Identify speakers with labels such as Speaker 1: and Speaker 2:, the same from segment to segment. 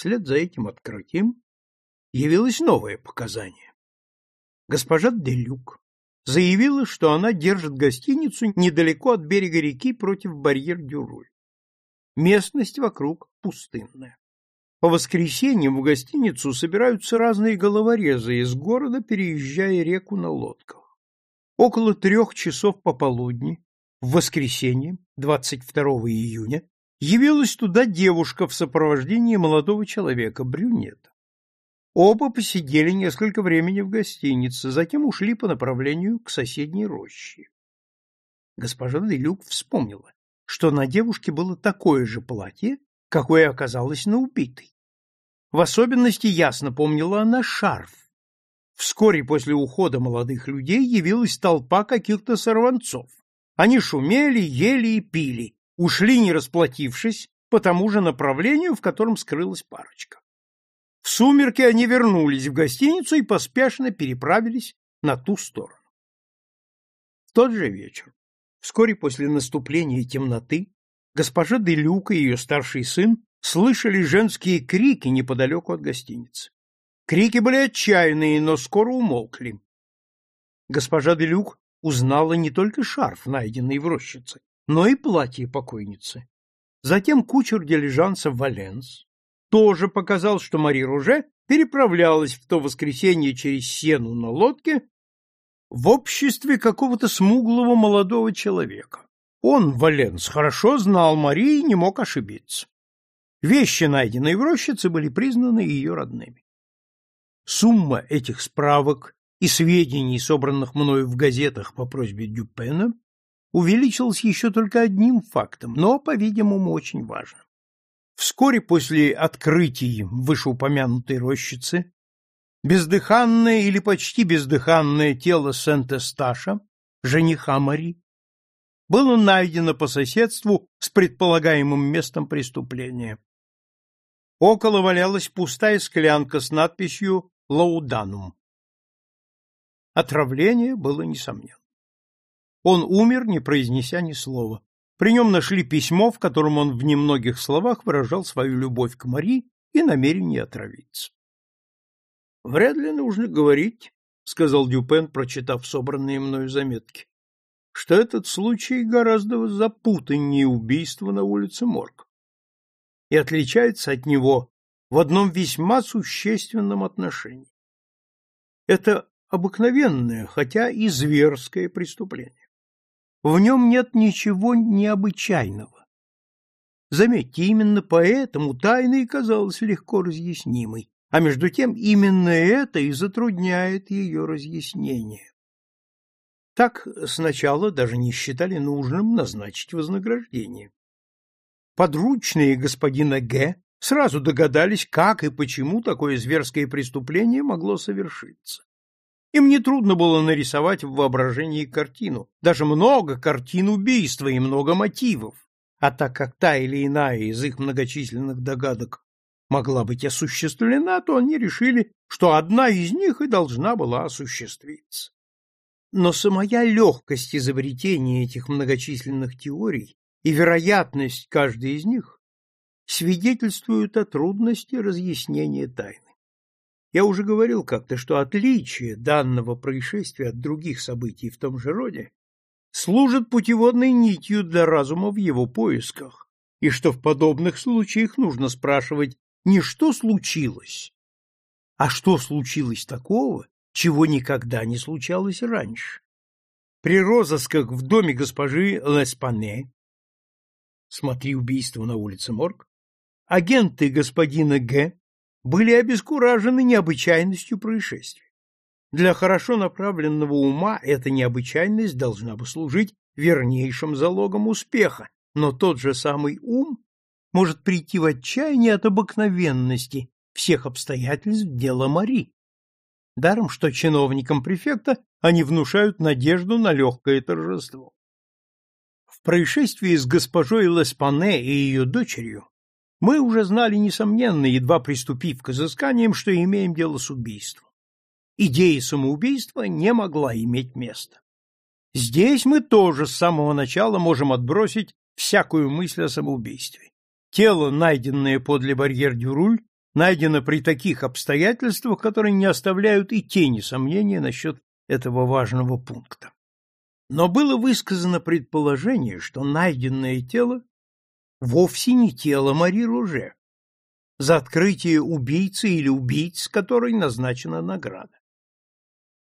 Speaker 1: Вслед за этим открытием явилось новое показание. Госпожа Делюк заявила, что она держит гостиницу недалеко от берега реки против барьер-дюруль. Местность вокруг пустынная. По воскресеньям в гостиницу собираются разные головорезы из города, переезжая реку на лодках. Около трех часов пополудни, в воскресенье, 22 июня, явилась туда девушка в сопровождении молодого человека, брюнета. Оба посидели несколько времени в гостинице, затем ушли по направлению к соседней роще. Госпожа Делюк вспомнила, что на девушке было такое же платье, какое оказалось на убитой. В особенности ясно помнила она шарф. Вскоре после ухода молодых людей явилась толпа каких-то сорванцов. Они шумели, ели и пили, ушли не расплатившись по тому же направлению, в котором скрылась парочка. В сумерки они вернулись в гостиницу и поспешно переправились на ту сторону. В тот же вечер, вскоре после наступления темноты, госпожа Делюка и ее старший сын слышали женские крики неподалеку от гостиницы. Крики были отчаянные, но скоро умолкли. Госпожа Делюк узнала не только шарф, найденный в рощице, но и платье покойницы. Затем кучер дилижанса Валенс тоже показал, что Мари Руже переправлялась в то воскресенье через Сену на лодке в обществе какого-то смуглого молодого человека. Он, Валенс, хорошо знал Мари и не мог ошибиться. Вещи, найденные в рощице, были признаны ее родными. Сумма этих справок и сведений, собранных мною в газетах по просьбе Дюпена, увеличилась еще только одним фактом, но, по-видимому, очень важным. Вскоре после открытий вышеупомянутой рощицы бездыханное или почти бездыханное тело Сент-Эсташа, жениха Мари, было найдено по соседству с предполагаемым местом преступления. Около валялась пустая склянка с надписью «Лауданум». Отравление было несомненно. Он умер, не произнеся ни слова. При нем нашли письмо, в котором он в немногих словах выражал свою любовь к Мари и намерение отравиться. — Вряд ли нужно говорить, — сказал Дюпен, прочитав собранные мною заметки, — что этот случай гораздо запутаннее убийства на улице Морг и отличается от него в одном весьма существенном отношении. Это обыкновенное, хотя и зверское преступление. В нем нет ничего необычайного. Заметьте, именно поэтому тайна и казалась легко разъяснимой, а между тем именно это и затрудняет ее разъяснение. Так сначала даже не считали нужным назначить вознаграждение. Подручные господина Г. сразу догадались, как и почему такое зверское преступление могло совершиться. Им нетрудно было нарисовать в воображении картину, даже много картин убийства и много мотивов. А так как та или иная из их многочисленных догадок могла быть осуществлена, то они решили, что одна из них и должна была осуществиться. Но самая легкость изобретения этих многочисленных теорий и вероятность каждой из них свидетельствуют о трудности разъяснения тайны. Я уже говорил как-то, что отличие данного происшествия от других событий в том же роде служит путеводной нитью для разума в его поисках, и что в подобных случаях нужно спрашивать не что случилось, а что случилось такого, чего никогда не случалось раньше. При розысках в доме госпожи Леспане смотри убийство на улице Морг, агенты господина Г. были обескуражены необычайностью происшествия. Для хорошо направленного ума эта необычайность должна бы служить вернейшим залогом успеха, но тот же самый ум может прийти в отчаяние от обыкновенности всех обстоятельств дела Мари. Даром, что чиновникам префекта они внушают надежду на легкое торжество. В происшествии с госпожой Леспане и ее дочерью мы уже знали, несомненно, едва приступив к изысканиям, что имеем дело с убийством. Идея самоубийства не могла иметь места. Здесь мы тоже с самого начала можем отбросить всякую мысль о самоубийстве. Тело, найденное подле барьер-дюруль, найдено при таких обстоятельствах, которые не оставляют и тени сомнения насчет этого важного пункта. Но было высказано предположение, что найденное тело вовсе не тело Мари Руже, за открытие убийцы или убийц, которой назначена награда.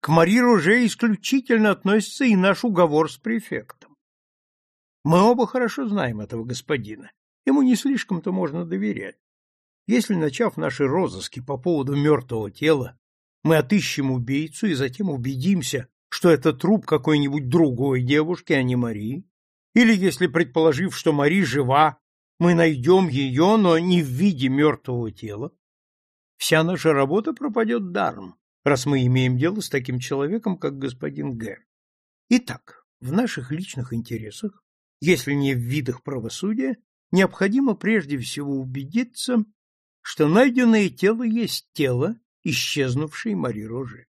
Speaker 1: К Мари Руже исключительно относится и наш уговор с префектом. Мы оба хорошо знаем этого господина, ему не слишком-то можно доверять. Если, начав наши розыски по поводу мертвого тела, мы отыщем убийцу и затем убедимся, что это труп какой-нибудь другой девушки, а не Марии, или если, предположив, что Мари жива, мы найдем ее, но не в виде мертвого тела, вся наша работа пропадет даром, раз мы имеем дело с таким человеком, как господин Г. Итак, в наших личных интересах, если не в видах правосудия, необходимо прежде всего убедиться, что найденное тело есть тело, исчезнувшей Мари Роже.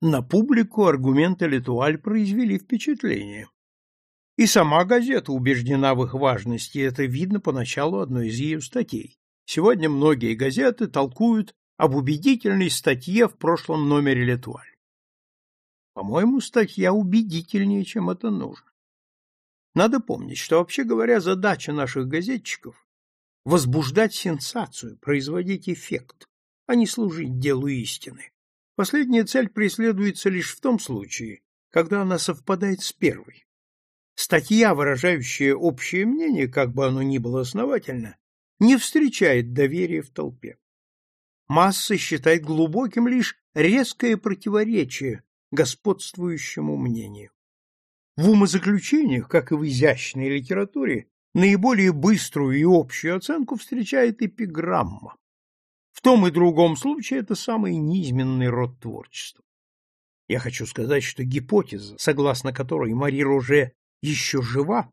Speaker 1: На публику аргументы Летуаль произвели впечатление. И сама газета убеждена в их важности, это видно по началу одной из ее статей. Сегодня многие газеты толкуют об убедительной статье в прошлом номере Летуаль. По-моему, статья убедительнее, чем это нужно. Надо помнить, что, вообще говоря, задача наших газетчиков – возбуждать сенсацию, производить эффект, а не служить делу истины. Последняя цель преследуется лишь в том случае, когда она совпадает с первой. Статья, выражающая общее мнение, как бы оно ни было основательно, не встречает доверия в толпе. Масса считает глубоким лишь резкое противоречие господствующему мнению. В умозаключениях, как и в изящной литературе, наиболее быструю и общую оценку встречает эпиграмма. В том и другом случае это самый низменный род творчества. Я хочу сказать, что гипотеза, согласно которой Мари Роже еще жива,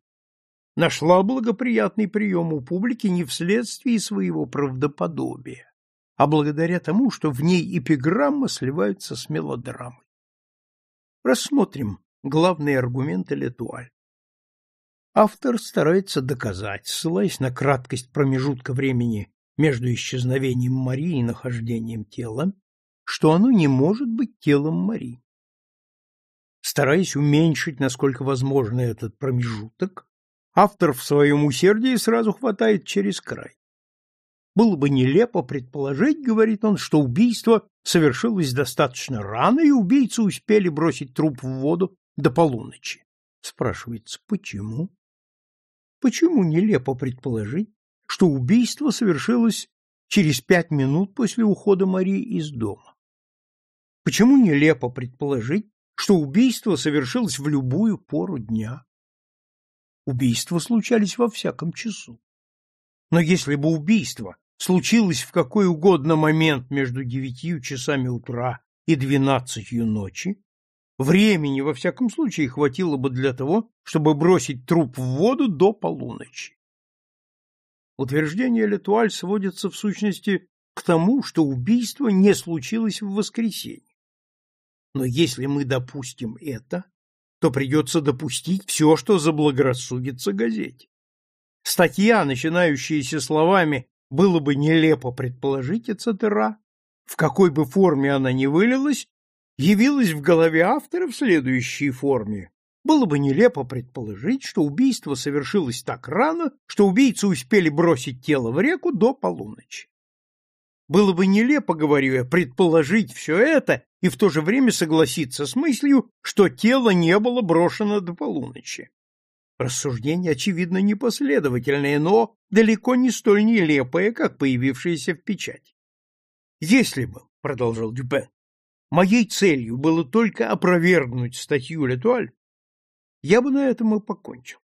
Speaker 1: нашла благоприятный прием у публики не вследствие своего правдоподобия, а благодаря тому, что в ней эпиграмма сливается с мелодрамой. Рассмотрим главные аргументы Летуаль. Автор старается доказать, ссылаясь на краткость промежутка времени между исчезновением Марии и нахождением тела, что оно не может быть телом Марии. Стараясь уменьшить, насколько возможно, этот промежуток, автор в своем усердии сразу хватает через край. Было бы нелепо предположить, говорит он, что убийство совершилось достаточно рано, и убийцы успели бросить труп в воду до полуночи. Спрашивается, почему? Почему нелепо предположить, что убийство совершилось через пять минут после ухода Марии из дома. Почему нелепо предположить, что убийство совершилось в любую пору дня? Убийства случались во всяком часу. Но если бы убийство случилось в какой угодно момент между девятью часами утра и двенадцатью ночи, времени, во всяком случае, хватило бы для того, чтобы бросить труп в воду до полуночи. Утверждение Летуаль сводится в сущности к тому, что убийство не случилось в воскресенье. Но если мы допустим это, то придется допустить все, что заблагорассудится газете. Статья, начинающаяся словами «было бы нелепо предположить, etc., в какой бы форме она ни вылилась, явилась в голове автора в следующей форме было бы нелепо предположить, что убийство совершилось так рано, что убийцы успели бросить тело в реку до полуночи. Было бы нелепо, говорю я, предположить все это и в то же время согласиться с мыслью, что тело не было брошено до полуночи. Рассуждение, очевидно, непоследовательное, но далеко не столь нелепое, как появившееся в печати. Если бы, — продолжал Дюпен, — моей целью было только опровергнуть статью Летуаль, я бы на этом и покончил.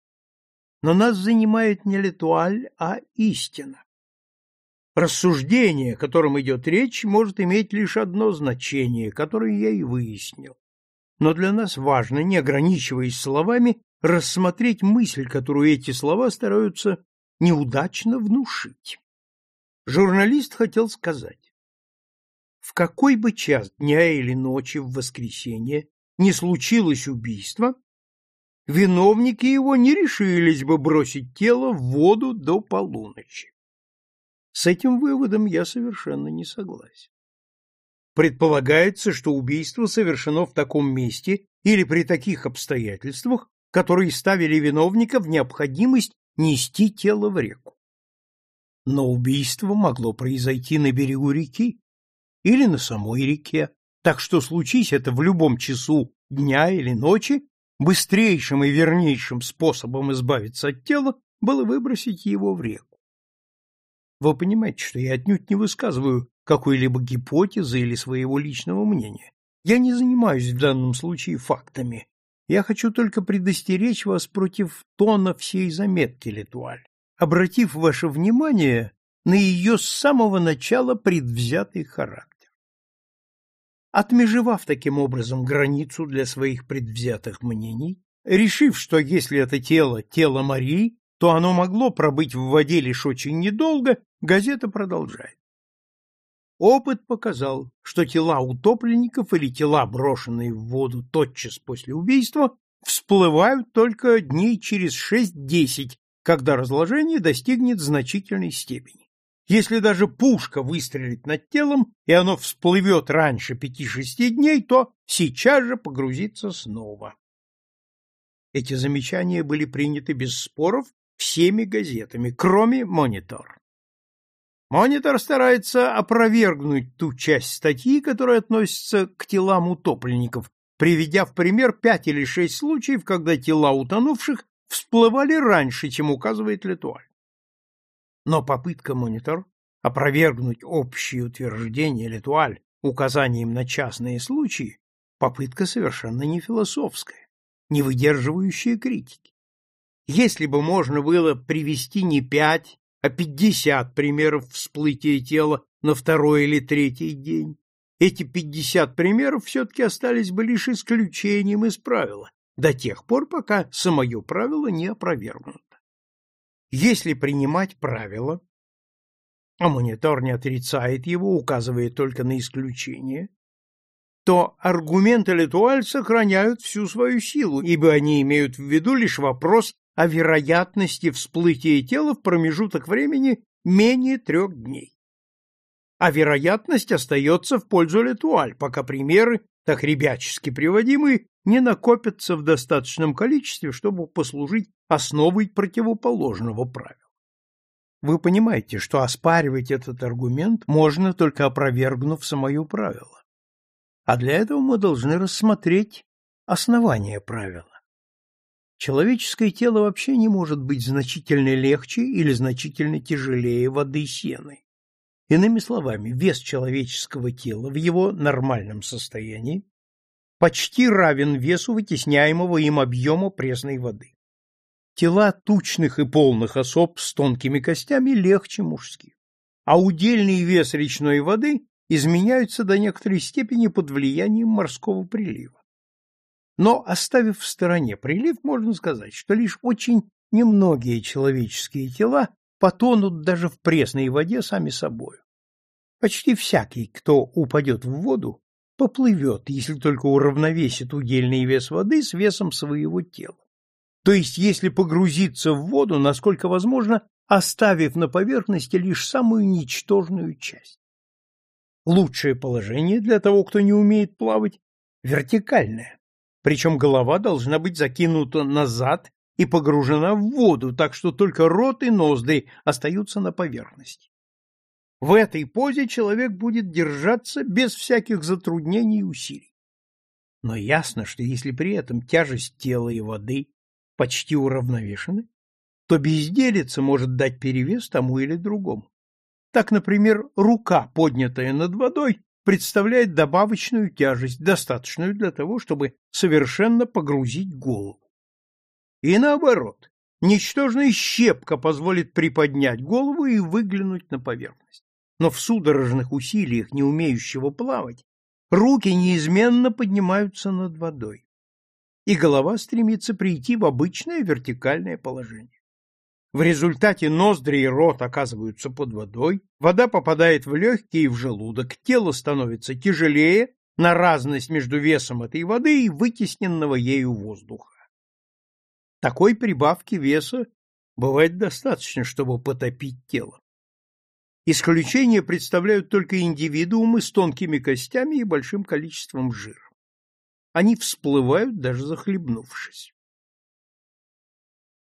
Speaker 1: Но нас занимает не литуаль, а истина. Рассуждение, о котором идет речь, может иметь лишь одно значение, которое я и выяснил. Но для нас важно, не ограничиваясь словами, рассмотреть мысль, которую эти слова стараются неудачно внушить. Журналист хотел сказать, в какой бы час дня или ночи в воскресенье не случилось убийство, виновники его не решились бы бросить тело в воду до полуночи. С этим выводом я совершенно не согласен. Предполагается, что убийство совершено в таком месте или при таких обстоятельствах, которые ставили виновника в необходимость нести тело в реку. Но убийство могло произойти на берегу реки или на самой реке, так что случись это в любом часу дня или ночи, быстрейшим и вернейшим способом избавиться от тела было выбросить его в реку. Вы понимаете, что я отнюдь не высказываю какой-либо гипотезы или своего личного мнения. Я не занимаюсь в данном случае фактами. Я хочу только предостеречь вас против тона всей заметки Летуаль, обратив ваше внимание на ее с самого начала предвзятый характер. Отмежевав таким образом границу для своих предвзятых мнений, решив, что если это тело – тело Марии, то оно могло пробыть в воде лишь очень недолго, газета продолжает. Опыт показал, что тела утопленников или тела, брошенные в воду тотчас после убийства, всплывают только дней через 6-10, когда разложение достигнет значительной степени. Если даже пушка выстрелит над телом, и оно всплывет раньше пяти-шести дней, то сейчас же погрузится снова. Эти замечания были приняты без споров всеми газетами, кроме «Монитор». «Монитор» старается опровергнуть ту часть статьи, которая относится к телам утопленников, приведя в пример пять или шесть случаев, когда тела утонувших всплывали раньше, чем указывает Летуаль. Но попытка монитор опровергнуть общее утверждение Летуаль указанием на частные случаи попытка совершенно не философская, не выдерживающая критики. Если бы можно было привести не пять, а пятьдесят примеров всплытия тела на второй или третий день, эти пятьдесят примеров все-таки остались бы лишь исключением из правила, до тех пор, пока самое правило не опровергнуто. Если принимать правило, а монитор не отрицает его, указывая только на исключение, то аргументы Летуаль сохраняют всю свою силу, ибо они имеют в виду лишь вопрос о вероятности всплытия тела в промежуток времени менее трех дней. А вероятность остается в пользу Летуаль, пока примеры, так ребячески приводимые, не накопятся в достаточном количестве, чтобы послужить основой противоположного правила. Вы понимаете, что оспаривать этот аргумент можно только опровергнув самое правило. А для этого мы должны рассмотреть основание правила. Человеческое тело вообще не может быть значительно легче или значительно тяжелее воды сены. Иными словами, вес человеческого тела в его нормальном состоянии почти равен весу вытесняемого им объема пресной воды. Тела тучных и полных особ с тонкими костями легче мужских, а удельный вес речной воды изменяется до некоторой степени под влиянием морского прилива. Но, оставив в стороне прилив, можно сказать, что лишь очень немногие человеческие тела потонут даже в пресной воде сами собою. Почти всякий, кто упадет в воду, поплывет, если только уравновесит удельный вес воды с весом своего тела. То есть, если погрузиться в воду, насколько возможно, оставив на поверхности лишь самую ничтожную часть. Лучшее положение для того, кто не умеет плавать, вертикальное, причем голова должна быть закинута назад и погружена в воду, так что только рот и ноздри остаются на поверхности. В этой позе человек будет держаться без всяких затруднений и усилий. Но ясно, что если при этом тяжесть тела и воды почти уравновешены, то безделица может дать перевес тому или другому. Так, например, рука, поднятая над водой, представляет добавочную тяжесть, достаточную для того, чтобы совершенно погрузить голову. И наоборот, ничтожная щепка позволит приподнять голову и выглянуть на поверхность. Но в судорожных усилиях не умеющего плавать руки неизменно поднимаются над водой, и голова стремится прийти в обычное вертикальное положение. В результате ноздри и рот оказываются под водой, вода попадает в легкие и в желудок, тело становится тяжелее на разность между весом этой воды и вытесненного ею воздуха. Такой прибавки веса бывает достаточно, чтобы потопить тело. Исключение представляют только индивидуумы с тонкими костями и большим количеством жира. Они всплывают, даже захлебнувшись.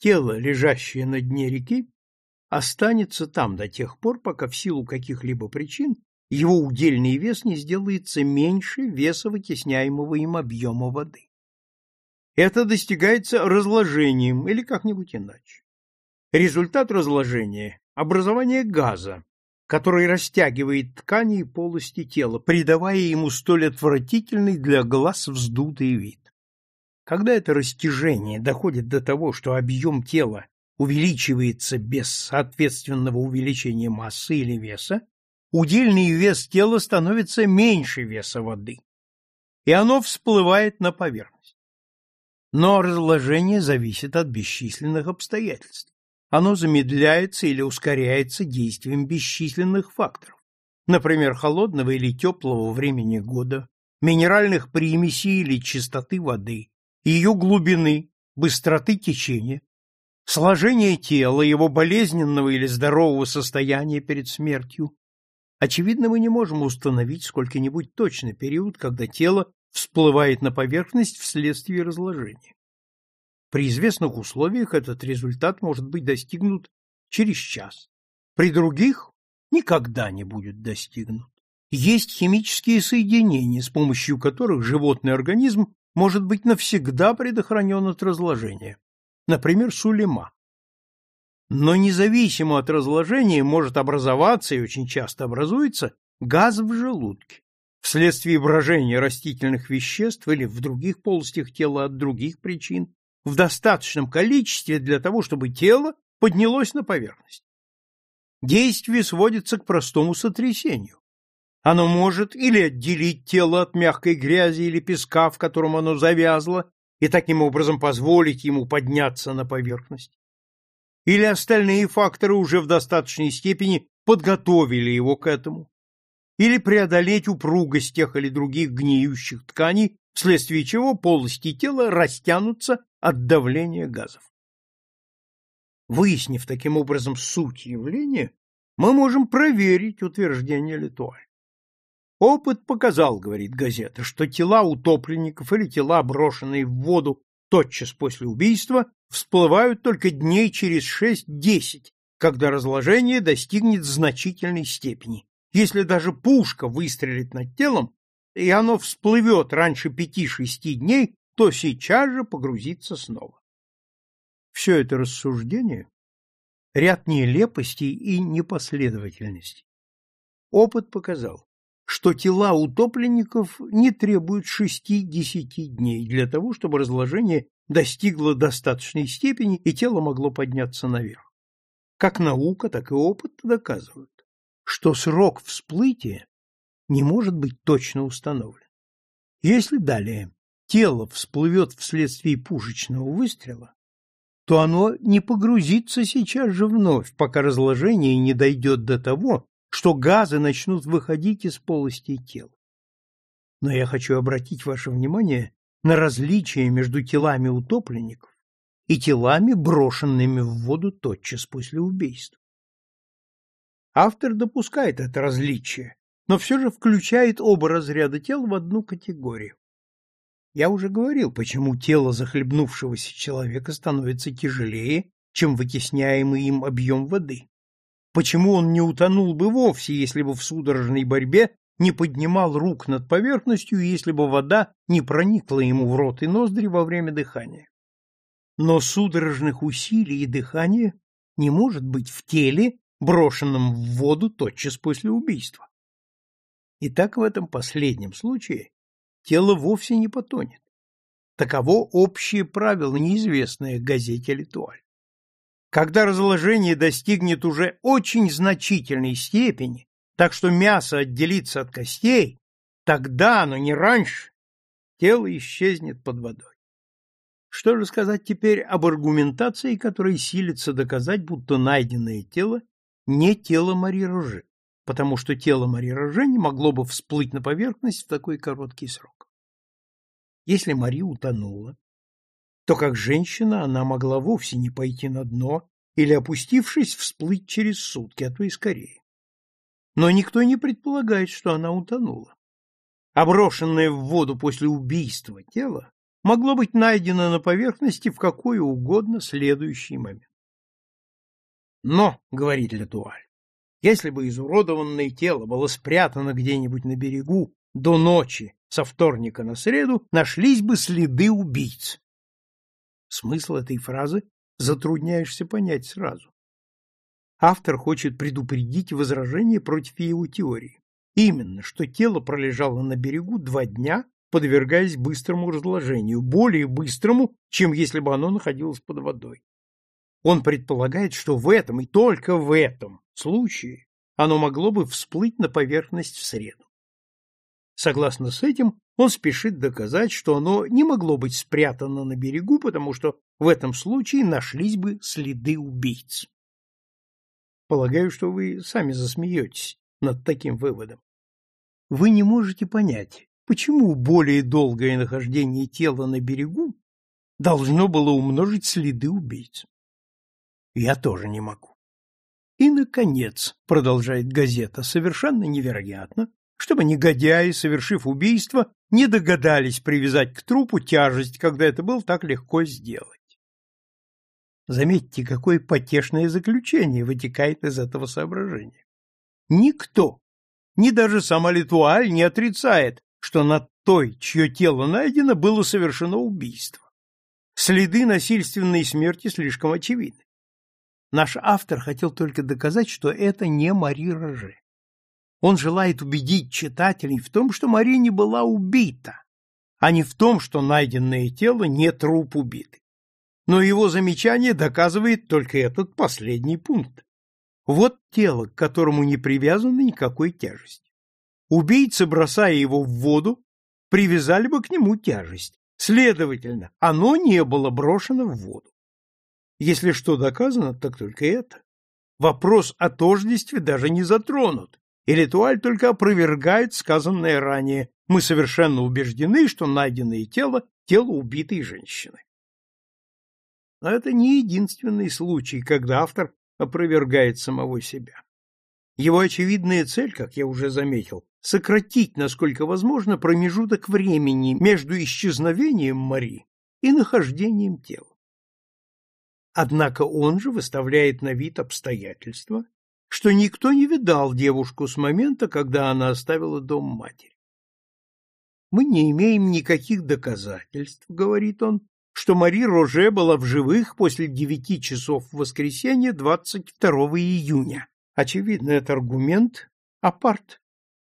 Speaker 1: Тело, лежащее на дне реки, останется там до тех пор, пока в силу каких-либо причин его удельный вес не сделается меньше веса вытесняемого им объема воды. Это достигается разложением или как-нибудь иначе. Результат разложения – образование газа, который растягивает ткани и полости тела, придавая ему столь отвратительный для глаз вздутый вид. Когда это растяжение доходит до того, что объем тела увеличивается без соответственного увеличения массы или веса, удельный вес тела становится меньше веса воды, и оно всплывает на поверхность. Но разложение зависит от бесчисленных обстоятельств. Оно замедляется или ускоряется действием бесчисленных факторов, например, холодного или теплого времени года, минеральных примесей или чистоты воды, ее глубины, быстроты течения, сложения тела, его болезненного или здорового состояния перед смертью. Очевидно, мы не можем установить сколько-нибудь точный период, когда тело всплывает на поверхность вследствие разложения. При известных условиях этот результат может быть достигнут через час. При других никогда не будет достигнут. Есть химические соединения, с помощью которых животный организм может быть навсегда предохранен от разложения, например, сулема. Но независимо от разложения может образоваться и очень часто образуется газ в желудке вследствие брожения растительных веществ или в других полостях тела от других причин в достаточном количестве для того, чтобы тело поднялось на поверхность. Действие сводится к простому сотрясению. Оно может или отделить тело от мягкой грязи или песка, в котором оно завязло, и таким образом позволить ему подняться на поверхность. Или остальные факторы уже в достаточной степени подготовили его к этому. Или преодолеть упругость тех или других гниющих тканей, вследствие чего полости тела растянутся от давления газов. Выяснив таким образом суть явления, мы можем проверить утверждение Литуаль. Опыт показал, говорит газета, что тела утопленников или тела, брошенные в воду тотчас после убийства, всплывают только дней через 6-10, когда разложение достигнет значительной степени. Если даже пушка выстрелит над телом, и оно всплывет раньше 5-6 дней, то сейчас же погрузится снова. Все это рассуждение — ряд нелепостей и непоследовательностей. Опыт показал, что тела утопленников не требуют шести-десяти дней для того, чтобы разложение достигло достаточной степени и тело могло подняться наверх. Как наука, так и опыт доказывают, что срок всплытия не может быть точно установлен. Если далее тело всплывет вследствие пушечного выстрела, то оно не погрузится сейчас же вновь, пока разложение не дойдет до того, что газы начнут выходить из полости тела. Но я хочу обратить ваше внимание на различие между телами утопленников и телами, брошенными в воду тотчас после убийства. Автор допускает это различие, но все же включает оба разряда тел в одну категорию. Я уже говорил, почему тело захлебнувшегося человека становится тяжелее, чем вытесняемый им объем воды. Почему он не утонул бы вовсе, если бы в судорожной борьбе не поднимал рук над поверхностью, если бы вода не проникла ему в рот и ноздри во время дыхания? Но судорожных усилий и дыхания не может быть в теле, брошенном в воду тотчас после убийства. И так в этом последнем случае тело вовсе не потонет. Таково общее правило, неизвестное газете «Литуаль». Когда разложение достигнет уже очень значительной степени, так что мясо отделится от костей, тогда, но не раньше, тело исчезнет под водой. Что же сказать теперь об аргументации, которая силится доказать, будто найденное тело не тело Мари Роже, потому что тело Мари Роже не могло бы всплыть на поверхность в такой короткий срок. Если Мари утонула, то как женщина она могла вовсе не пойти на дно или, опустившись, всплыть через сутки, а то и скорее. но никто не предполагает, что она утонула. Оброшенное в воду после убийства тело могло быть найдено на поверхности в какой угодно следующий момент. Но, говорит Летуаль, если бы изуродованное тело было спрятано где-нибудь на берегу до ночи со вторника на среду, нашлись бы следы убийц. Смысл этой фразы затрудняешься понять сразу. Автор хочет предупредить возражение против его теории. Именно, что тело пролежало на берегу два дня, подвергаясь быстрому разложению, более быстрому, чем если бы оно находилось под водой. Он предполагает, что в этом и только в этом случае оно могло бы всплыть на поверхность в среду. Согласно с этим, он спешит доказать, что оно не могло быть спрятано на берегу, потому что в этом случае нашлись бы следы убийц. Полагаю, что вы сами засмеетесь над таким выводом. Вы не можете понять, почему более долгое нахождение тела на берегу должно было умножить следы убийц. Я тоже не могу. И, наконец, продолжает газета, совершенно невероятно, чтобы негодяи, совершив убийство, не догадались привязать к трупу тяжесть, когда это было так легко сделать. Заметьте, какое потешное заключение вытекает из этого соображения. Никто, ни даже сама Литуаль не отрицает, что над той, чье тело найдено, было совершено убийство. Следы насильственной смерти слишком очевидны. Наш автор хотел только доказать, что это не Мари Роже. Он желает убедить читателей в том, что Мари не была убита, а не в том, что найденное тело не труп убитый. Но его замечание доказывает только этот последний пункт. Вот тело, к которому не привязана никакой тяжести. Убийцы, бросая его в воду, привязали бы к нему тяжесть. Следовательно, оно не было брошено в воду. Если что доказано, так только это. Вопрос о тождестве даже не затронут, и ритуаль только опровергает сказанное ранее. Мы совершенно убеждены, что найденное тело – тело убитой женщины. Но это не единственный случай, когда автор опровергает самого себя. Его очевидная цель, как я уже заметил, сократить, насколько возможно, промежуток времени между исчезновением Мари и нахождением тела. Однако он же выставляет на вид обстоятельства, что никто не видал девушку с момента, когда она оставила дом матери. Мы не имеем никаких доказательств, говорит он, что Мари Роже была в живых после девяти часов в воскресенье 22 июня. Очевидно, это аргумент апарт.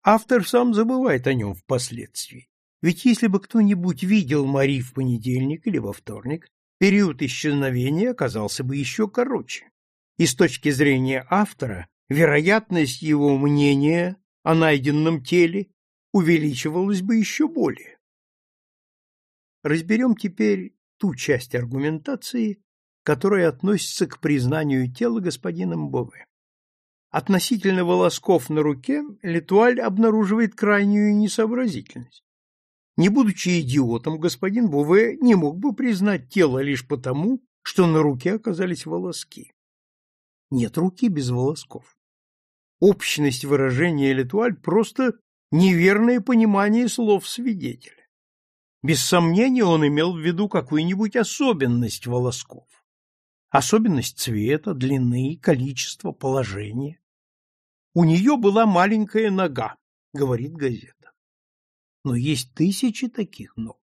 Speaker 1: Автор сам забывает о нем впоследствии. Ведь если бы кто-нибудь видел Мари в понедельник или во вторник, период исчезновения оказался бы еще короче. И с точки зрения автора, вероятность его мнения о найденном теле увеличивалась бы еще более. Разберем теперь ту часть аргументации, которая относится к признанию тела господином Бове. Относительно волосков на руке Летуаль обнаруживает крайнюю несообразительность. Не будучи идиотом, господин Бове не мог бы признать тело лишь потому, что на руке оказались волоски. Нет руки без волосков. Общность выражения Летуаль просто неверное понимание слов свидетеля. Без сомнения, он имел в виду какую-нибудь особенность волосков. Особенность цвета, длины, количества, положения. У нее была маленькая нога, говорит газета. Но есть тысячи таких ног.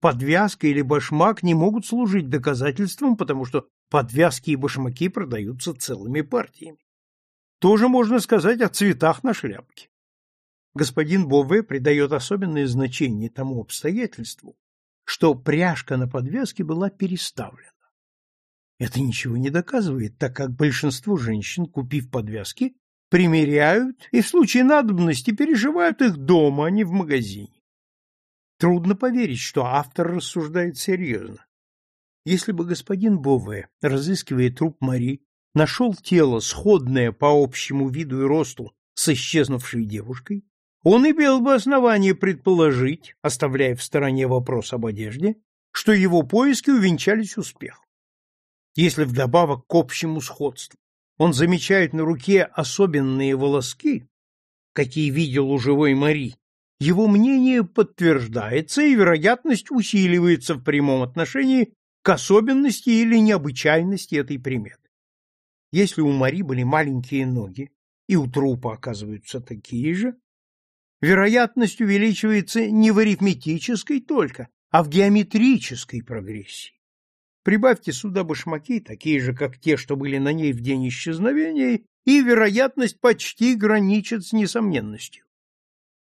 Speaker 1: Подвязка или башмак не могут служить доказательством, потому что подвязки и башмаки продаются целыми партиями. Тоже можно сказать о цветах на шляпке господин Бове придает особенное значение тому обстоятельству, что пряжка на подвязке была переставлена. Это ничего не доказывает, так как большинство женщин, купив подвязки, примеряют и в случае надобности переживают их дома, а не в магазине. Трудно поверить, что автор рассуждает серьезно. Если бы господин Бове, разыскивая труп Мари, нашел тело, сходное по общему виду и росту с исчезнувшей девушкой, он имел бы основание предположить, оставляя в стороне вопрос об одежде, что его поиски увенчались успехом. Если вдобавок к общему сходству он замечает на руке особенные волоски, какие видел у живой Мари, его мнение подтверждается и вероятность усиливается в прямом отношении к особенности или необычайности этой приметы. Если у Мари были маленькие ноги, и у трупа оказываются такие же, вероятность увеличивается не в арифметической только, а в геометрической прогрессии. Прибавьте сюда башмаки, такие же, как те, что были на ней в день исчезновения, и вероятность почти граничит с несомненностью.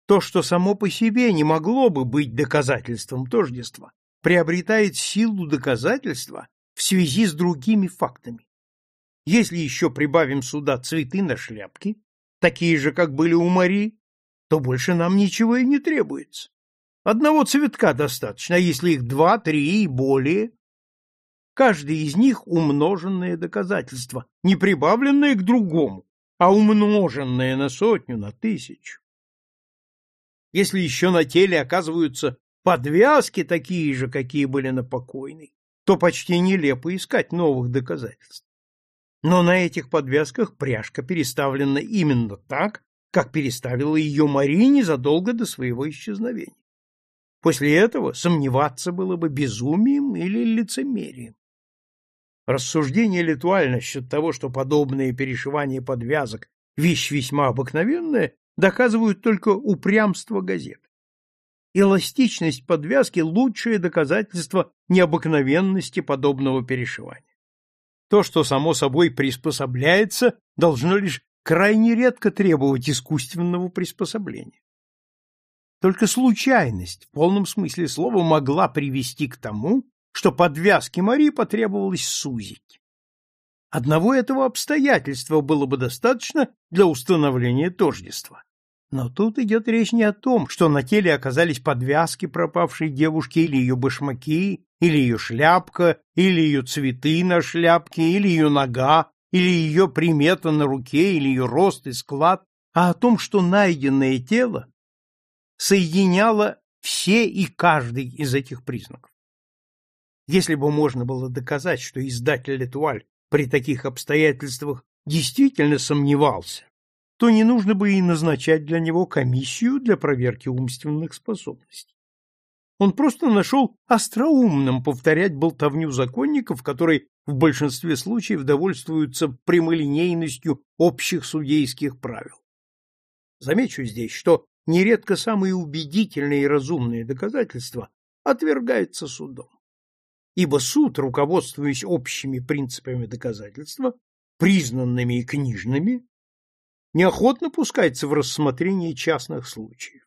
Speaker 1: То, что само по себе не могло бы быть доказательством тождества, приобретает силу доказательства в связи с другими фактами. Если еще прибавим сюда цветы на шляпке, такие же, как были у Мари, то больше нам ничего и не требуется. Одного цветка достаточно, а если их два, три и более. Каждый из них умноженное доказательство, не прибавленное к другому, а умноженное на сотню, на тысячу. Если еще на теле оказываются подвязки такие же, какие были на покойной, то почти нелепо искать новых доказательств. Но на этих подвязках пряжка переставлена именно так, как переставила ее Марине задолго до своего исчезновения. После этого сомневаться было бы безумием или лицемерием. Рассуждение Летуаль насчет того, что подобное перешивание подвязок – вещь весьма обыкновенная, доказывают только упрямство газет. Эластичность подвязки – лучшее доказательство необыкновенности подобного перешивания. То, что само собой приспособляется, должно лишь крайне редко требовать искусственного приспособления. Только случайность в полном смысле слова могла привести к тому, что подвязки Мари потребовалось сузить. Одного этого обстоятельства было бы достаточно для установления тождества. Но тут идет речь не о том, что на теле оказались подвязки пропавшей девушки или ее башмаки, или ее шляпка, или ее цветы на шляпке, или ее нога, или ее примета на руке, или ее рост и склад, а о том, что найденное тело соединяло все и каждый из этих признаков. Если бы можно было доказать, что издатель Летуаль при таких обстоятельствах действительно сомневался, то не нужно бы и назначать для него комиссию для проверки умственных способностей. Он просто нашел остроумным повторять болтовню законников, которые в большинстве случаев довольствуются прямолинейностью общих судейских правил. Замечу здесь, что нередко самые убедительные и разумные доказательства отвергаются судом. Ибо суд, руководствуясь общими принципами доказательства, признанными и книжными, неохотно пускается в рассмотрение частных случаев.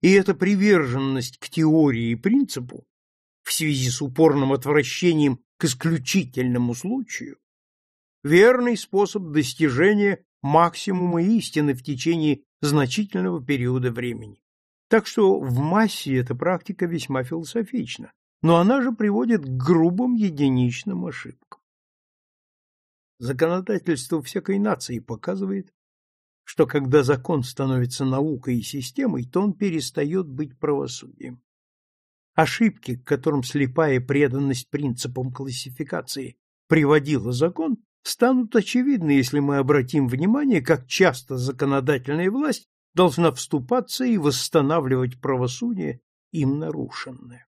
Speaker 1: И эта приверженность к теории и принципу в связи с упорным отвращением к исключительному случаю верный способ достижения максимума истины в течение значительного периода времени. Так что в массе эта практика весьма философична, но она же приводит к грубым единичным ошибкам. Законодательство всякой нации показывает, что когда закон становится наукой и системой, то он перестает быть правосудием. Ошибки, к которым слепая преданность принципам классификации приводила закон, станут очевидны, если мы обратим внимание, как часто законодательная власть должна вступаться и восстанавливать правосудие им нарушенное.